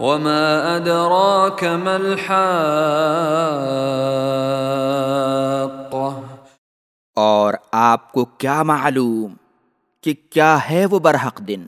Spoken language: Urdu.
وما أدراك ما الحاقة اور آپ کو کیا معلوم کہ کیا ہے وہ برحق دن؟